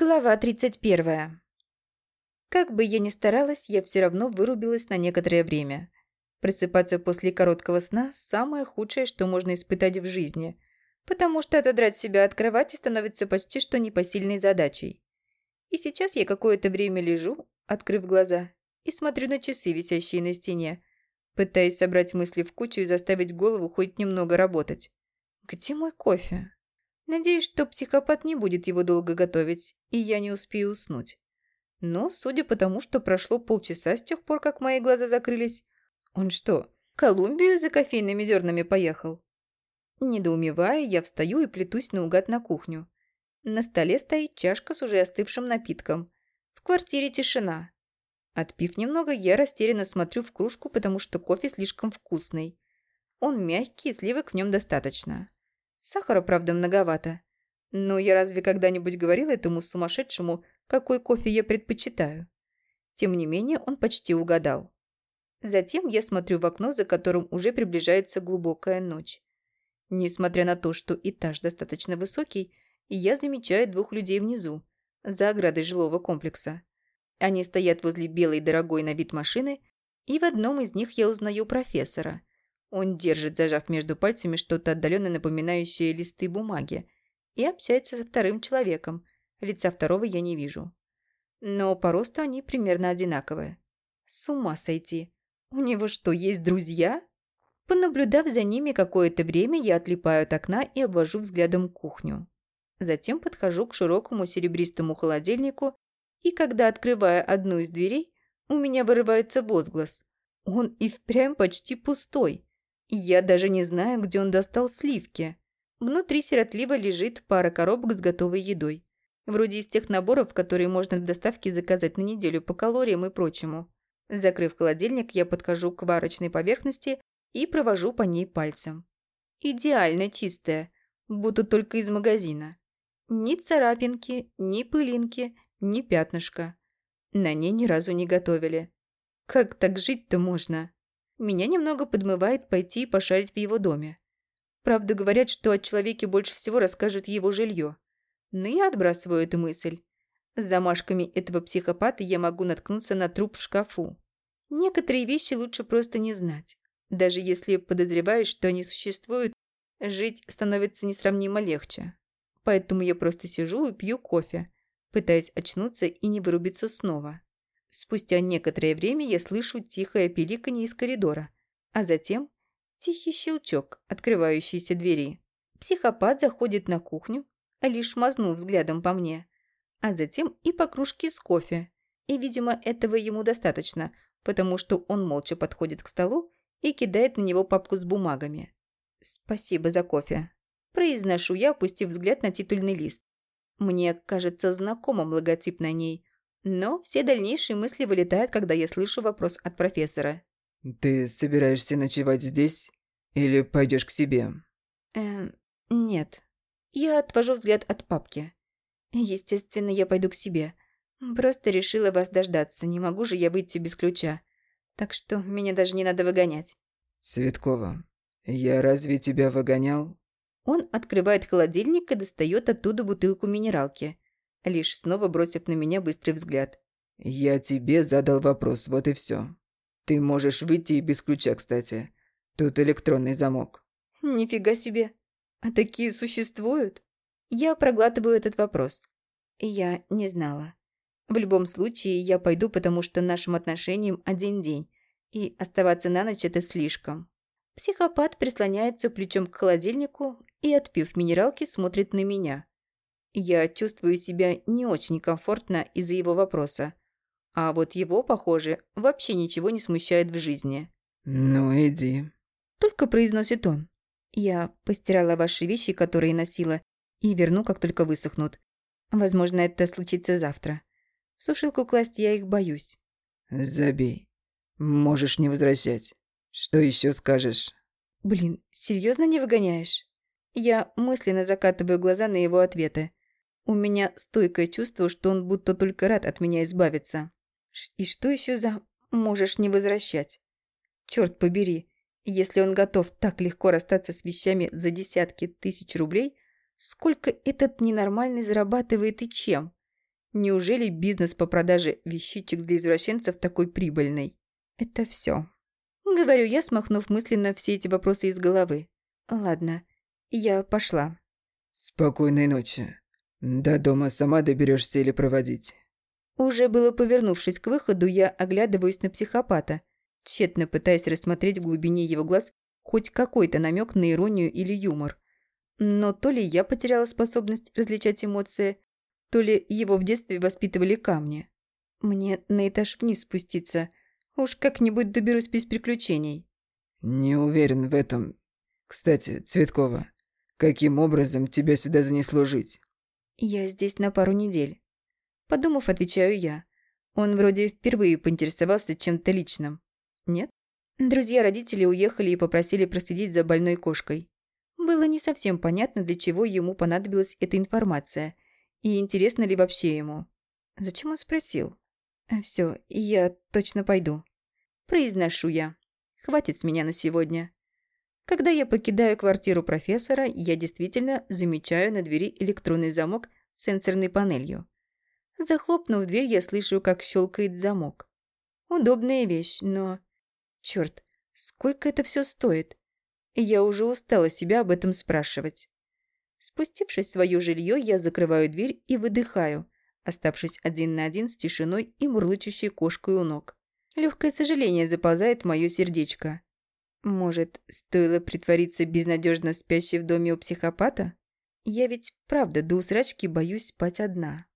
Глава 31. Как бы я ни старалась, я все равно вырубилась на некоторое время. Просыпаться после короткого сна – самое худшее, что можно испытать в жизни, потому что отодрать себя от кровати становится почти что непосильной задачей. И сейчас я какое-то время лежу, открыв глаза, и смотрю на часы, висящие на стене, пытаясь собрать мысли в кучу и заставить голову хоть немного работать. Где мой кофе? Надеюсь, что психопат не будет его долго готовить, и я не успею уснуть. Но, судя по тому, что прошло полчаса с тех пор, как мои глаза закрылись, он что, Колумбию за кофейными зернами поехал? Недоумевая, я встаю и плетусь наугад на кухню. На столе стоит чашка с уже остывшим напитком. В квартире тишина. Отпив немного, я растерянно смотрю в кружку, потому что кофе слишком вкусный. Он мягкий, сливок в нем достаточно. Сахара, правда, многовато. Но я разве когда-нибудь говорила этому сумасшедшему, какой кофе я предпочитаю? Тем не менее, он почти угадал. Затем я смотрю в окно, за которым уже приближается глубокая ночь. Несмотря на то, что этаж достаточно высокий, я замечаю двух людей внизу, за оградой жилого комплекса. Они стоят возле белой дорогой на вид машины, и в одном из них я узнаю профессора – он держит, зажав между пальцами что-то отдаленно напоминающее листы бумаги, и общается со вторым человеком. Лица второго я не вижу. Но по росту они примерно одинаковые. С ума сойти. У него что, есть друзья? Понаблюдав за ними какое-то время, я отлипаю от окна и обвожу взглядом кухню. Затем подхожу к широкому серебристому холодильнику, и когда открываю одну из дверей, у меня вырывается возглас. Он и впрямь почти пустой. Я даже не знаю, где он достал сливки. Внутри сиротливо лежит пара коробок с готовой едой. Вроде из тех наборов, которые можно в доставке заказать на неделю по калориям и прочему. Закрыв холодильник, я подхожу к варочной поверхности и провожу по ней пальцем. Идеально чистая, будто только из магазина. Ни царапинки, ни пылинки, ни пятнышка. На ней ни разу не готовили. Как так жить-то можно? Меня немного подмывает пойти и пошарить в его доме. Правда, говорят, что о человеке больше всего расскажет его жилье. Но я отбрасываю эту мысль. С замашками этого психопата я могу наткнуться на труп в шкафу. Некоторые вещи лучше просто не знать. Даже если подозреваешь, что они существуют, жить становится несравнимо легче. Поэтому я просто сижу и пью кофе, пытаясь очнуться и не вырубиться снова. Спустя некоторое время я слышу тихое пиликанье из коридора, а затем тихий щелчок открывающейся двери. Психопат заходит на кухню, лишь мазнув взглядом по мне, а затем и по кружке с кофе. И, видимо, этого ему достаточно, потому что он молча подходит к столу и кидает на него папку с бумагами. «Спасибо за кофе», – произношу я, опустив взгляд на титульный лист. Мне кажется знакомым логотип на ней, но все дальнейшие мысли вылетают, когда я слышу вопрос от профессора. «Ты собираешься ночевать здесь? Или пойдешь к себе?» «Эм, нет. Я отвожу взгляд от папки. Естественно, я пойду к себе. Просто решила вас дождаться, не могу же я выйти без ключа. Так что меня даже не надо выгонять». «Цветкова, я разве тебя выгонял?» Он открывает холодильник и достает оттуда бутылку минералки лишь снова бросив на меня быстрый взгляд. «Я тебе задал вопрос, вот и все. Ты можешь выйти и без ключа, кстати. Тут электронный замок». «Нифига себе. А такие существуют?» Я проглатываю этот вопрос. Я не знала. В любом случае, я пойду, потому что нашим отношениям один день, и оставаться на ночь это слишком. Психопат прислоняется плечом к холодильнику и, отпив минералки, смотрит на меня. Я чувствую себя не очень комфортно из-за его вопроса. А вот его, похоже, вообще ничего не смущает в жизни. «Ну, иди», – только произносит он. Я постирала ваши вещи, которые носила, и верну, как только высохнут. Возможно, это случится завтра. В сушилку класть я их боюсь. «Забей. Можешь не возвращать. Что еще скажешь?» «Блин, серьезно не выгоняешь?» Я мысленно закатываю глаза на его ответы. У меня стойкое чувство, что он будто только рад от меня избавиться. И что еще за «можешь не возвращать»? Черт побери, если он готов так легко расстаться с вещами за десятки тысяч рублей, сколько этот ненормальный зарабатывает и чем? Неужели бизнес по продаже вещичек для извращенцев такой прибыльный? Это все. Говорю я, смахнув мысленно все эти вопросы из головы. Ладно, я пошла. Спокойной ночи. До дома сама доберешься или проводить? Уже было повернувшись к выходу, я оглядываюсь на психопата, тщетно пытаясь рассмотреть в глубине его глаз хоть какой-то намек на иронию или юмор. Но то ли я потеряла способность различать эмоции, то ли его в детстве воспитывали камни. Мне на этаж вниз спуститься. Уж как-нибудь доберусь без приключений. Не уверен в этом. Кстати, Цветкова, каким образом тебя сюда занесло жить? Я здесь на пару недель. Подумав, отвечаю я. Он вроде впервые поинтересовался чем-то личным. Нет? Друзья родители уехали и попросили проследить за больной кошкой. Было не совсем понятно, для чего ему понадобилась эта информация, и интересно ли вообще ему. Зачем он спросил? Все, я точно пойду. Произношу я. Хватит с меня на сегодня. Когда я покидаю квартиру профессора, я действительно замечаю на двери электронный замок с сенсорной панелью. Захлопнув дверь, я слышу, как щелкает замок. Удобная вещь, но... Черт, сколько это все стоит? Я уже устала себя об этом спрашивать. Спустившись в свое жилье, я закрываю дверь и выдыхаю, оставшись один на один с тишиной и мурлычущей кошкой у ног. Легкое сожаление заползает в мое сердечко. Может, стоило притвориться безнадежно спящей в доме у психопата? Я ведь правда до усрачки боюсь спать одна.